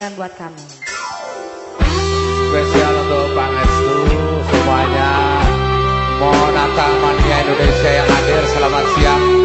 yang buat kamu. Spesial untuk Bang Estu semuanya. Mohon Natal Mania Indonesia yang hadir selamat siang.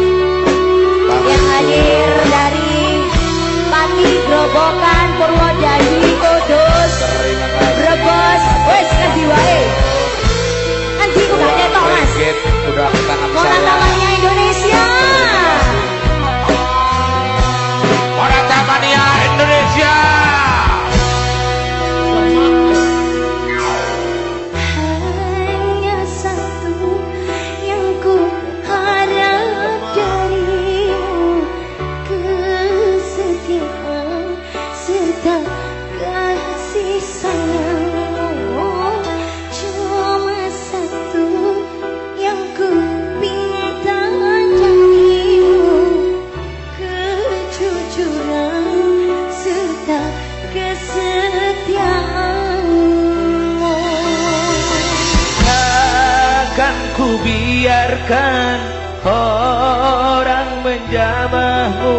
ku biarkan orang menjamahmu.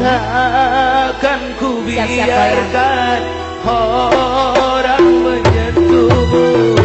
Takkan ku biarkan orang menyentuhmu.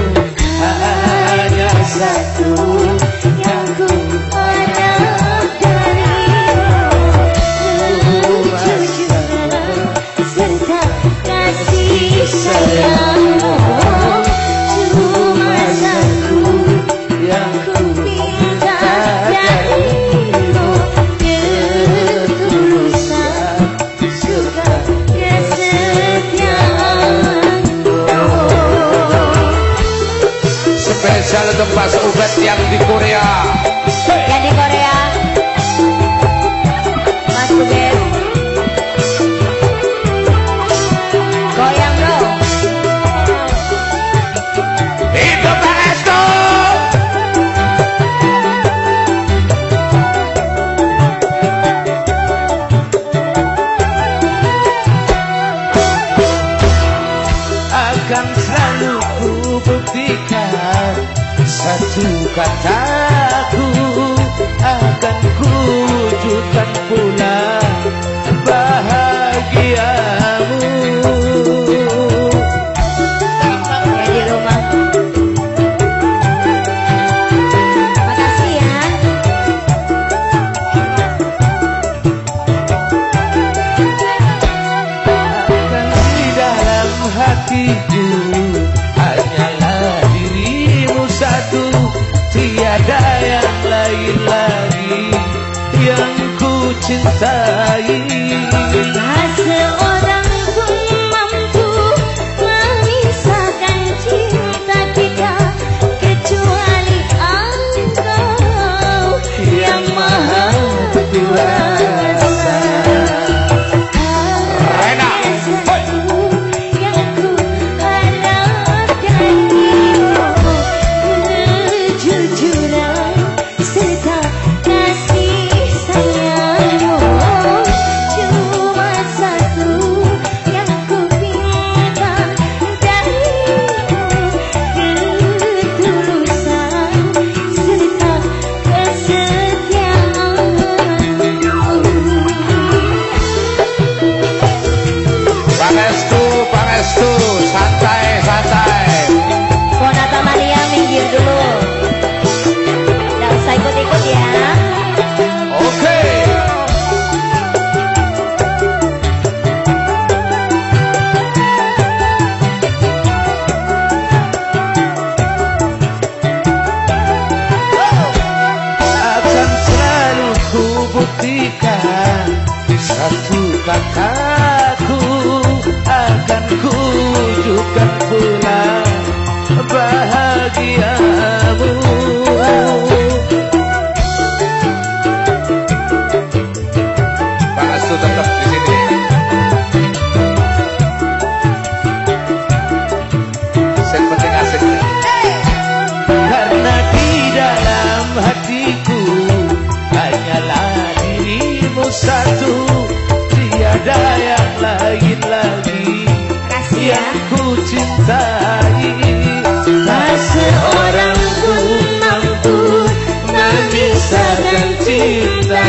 akan selalu ku buktikan Satu kataku akan ku Lisa. langkahku akan juga pulang. Bahagia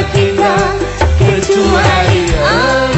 kita kecuali Allah.